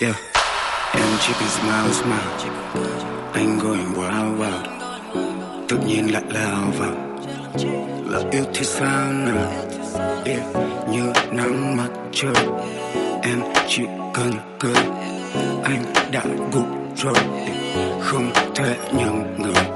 Yeah. Em chỉ cần smile smile. Anh going wild wild Tự nhiên lại lao vào Là yêu thì sao nào? Yeah. Như nắng mặt trời. Em chỉ cần cười. Anh đã gục rồi. Không thể nhận người.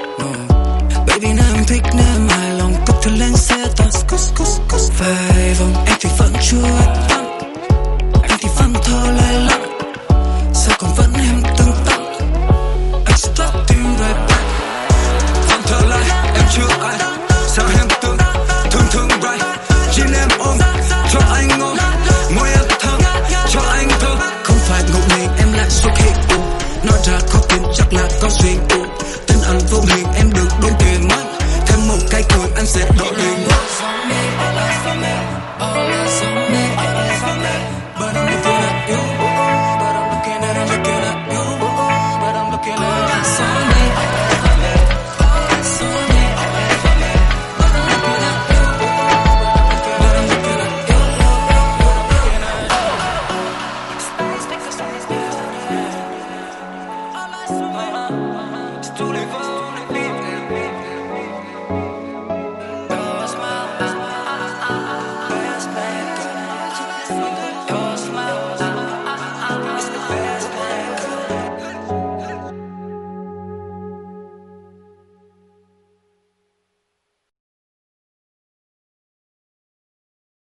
việc em được đôi tiền mất thêm một cái cười, anh sẽ đổi liền Yeah.